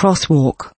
crosswalk.